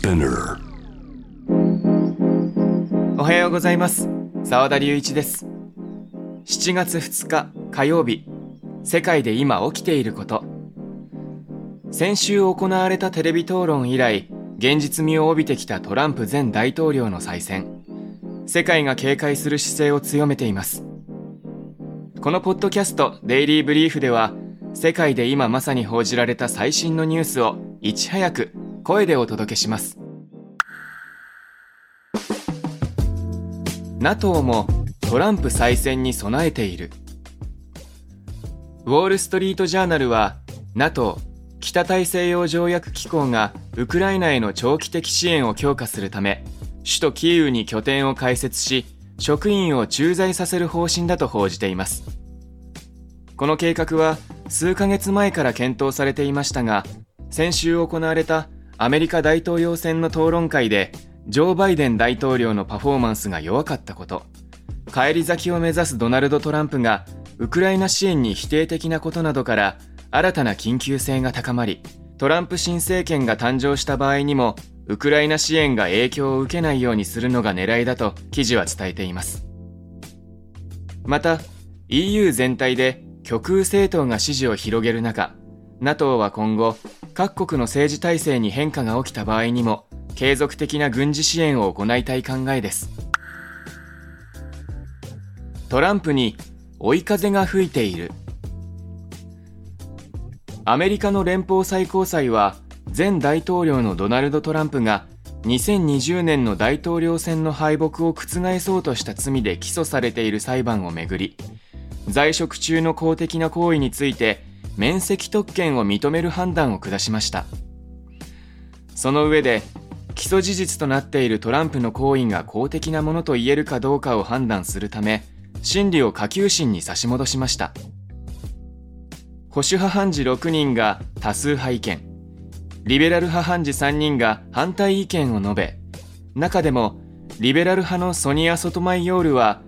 Spinner おはようございます。澤田隆一です。7月2日火曜日世界で今起きていること。先週行われたテレビ討論以来現実味を帯びてきたトランプ前大統領の再選。世界が警戒する姿勢を強めています。このポッドキャストデイリーブリーフでは世界で今まさに報じられた最新のニュースをいち早く声でお届けします。NATO もトランプ再選に備えている。ウォール・ストリート・ジャーナルは NATO 北大西洋条約機構がウクライナへの長期的支援を強化するため首都キーウに拠点を開設し職員を駐在させる方針だと報じています。この計画は数ヶ月前から検討されていましたが先週行われたアメリカ大統領選の討論会でジョー・バイデン大統領のパフォーマンスが弱かったこと。返り咲きを目指すドナルド・トランプがウクライナ支援に否定的なことなどから新たな緊急性が高まりトランプ新政権が誕生した場合にもウクライナ支援が影響を受けないようにするのが狙いだと記事は伝えています。また EU 全体で極右政党が支持を広げる中 NATO は今後各国の政治体制に変化が起きた場合にも継続的な軍事支援を行いたい考えです。トランプに追い風が吹いている。アメリカの連邦最高裁は前大統領のドナルド・トランプが2020年の大統領選の敗北を覆そうとした罪で起訴されている裁判をめぐり在職中の公的な行為について免責特権を認める判断を下しました。その上で起訴事実となっているトランプの行為が公的なものと言えるかどうかを判断するため審理を下級審に差し戻しました。保守派判事6人が多数派意見。リベラル派判事3人が反対意見を述べ中でもリベラル派のソニア・ソトマイヨールは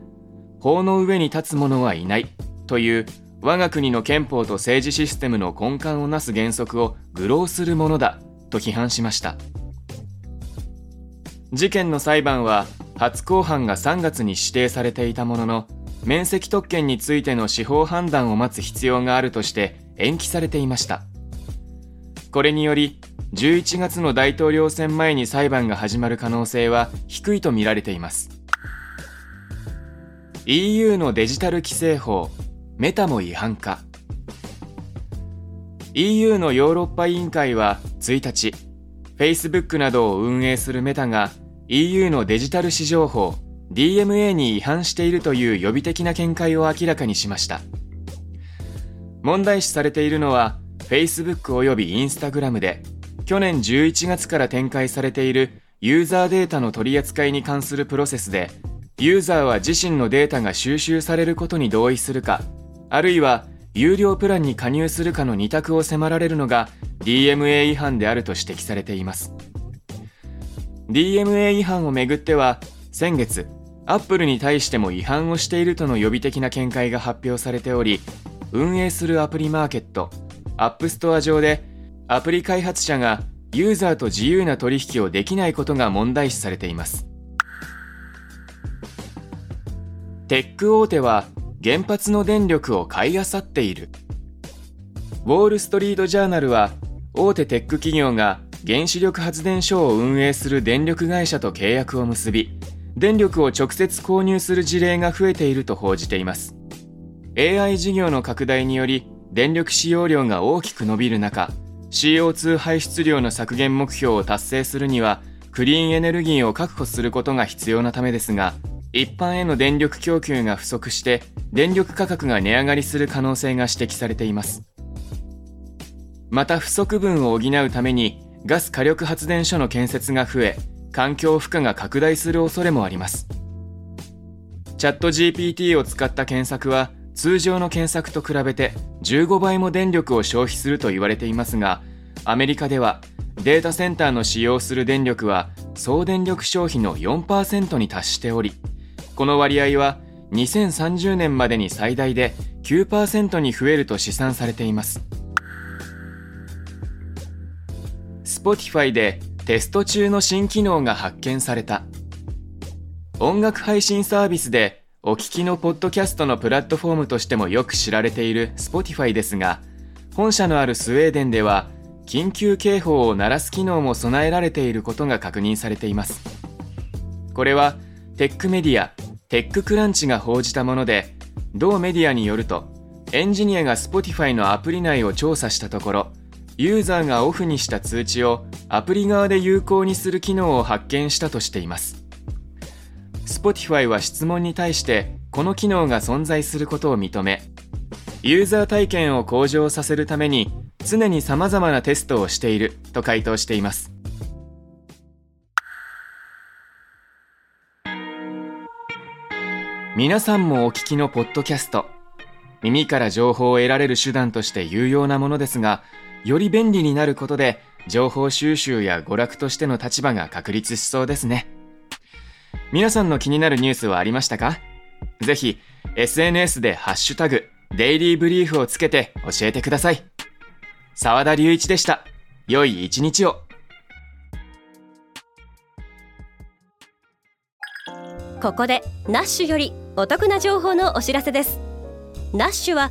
法の上に立つ者はいないという我が国の憲法と政治システムの根幹をなす原則を愚弄するものだと批判しました。事件の裁判は初公判が3月に指定されていたものの免責特権についての司法判断を待つ必要があるとして延期されていました。これにより11月の大統領選前に裁判が始まる可能性は低いとみられています。EU のデジタル規制法メタも違反か。EU のヨーロッパ委員会は1日 Facebook などを運営するメタが EU のデジタル市場法 DMA に違反しているという予備的な見解を明らかにしました。問題視されているのは Facebook および Instagram で去年11月から展開されているユーザーデータの取り扱いに関するプロセスでユーザーは自身のデータが収集されることに同意するかあるいは有料プランに加入するかの2択を迫られるのが DMA 違反であると指摘されています。DMA 違反をめぐっては先月アップルに対しても違反をしているとの予備的な見解が発表されており運営するアプリマーケット App Store 上でアプリ開発者がユーザーと自由な取引をできないことが問題視されています。テック大手は原発の電力を買い漁っている。ウォール・ストリート・ジャーナルは大手テック企業が原子力発電所を運営する電力会社と契約を結び電力を直接購入する事例が増えていると報じています。AI 事業の拡大により電力使用量が大きく伸びる中 CO2 排出量の削減目標を達成するにはクリーンエネルギーを確保することが必要なためですが一般への電力供給が不足して電力価格が値上がりする可能性が指摘されています。また不足分を補うためにガス火力発電所の建設が増え環境負荷が拡大する恐れもあります。チャット GPT を使った検索は通常の検索と比べて15倍も電力を消費すると言われていますがアメリカではデータセンターの使用する電力は総電力消費の4%に達しておりこの割合は2030年までに最大で9%に増えると試算されています。Spotify でテスト中の新機能が発見された。音楽配信サービスでお聞きのポッドキャストのプラットフォームとしてもよく知られている Spotify ですが本社のあるスウェーデンでは緊急警報を鳴らす機能も備えられていることが確認されています。これはテックメディア TechCrunch が報じたもので同メディアによるとエンジニアが Spotify のアプリ内を調査したところユーザーがオフにした通知をアプリ側で有効にする機能を発見したとしています。Spotify は質問に対してこの機能が存在することを認めユーザー体験を向上させるために常に様々なテストをしていると回答しています。皆さんもお聞きのポッドキャスト耳から情報を得られる手段として有用なものですがより便利になることで情報収集や娯楽としての立場が確立しそうですね。皆さんの気になるニュースはありましたか？ぜひ SNS でハッシュタグデイリーブリーフをつけて教えてください。沢田隆一でした。良い一日を。ここでナッシュよりお得な情報のお知らせです。ナッシュは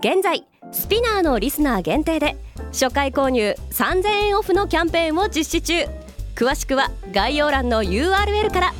現在スピナーのリスナー限定で初回購入3000円オフのキャンペーンを実施中。詳しくは概要欄の URL から。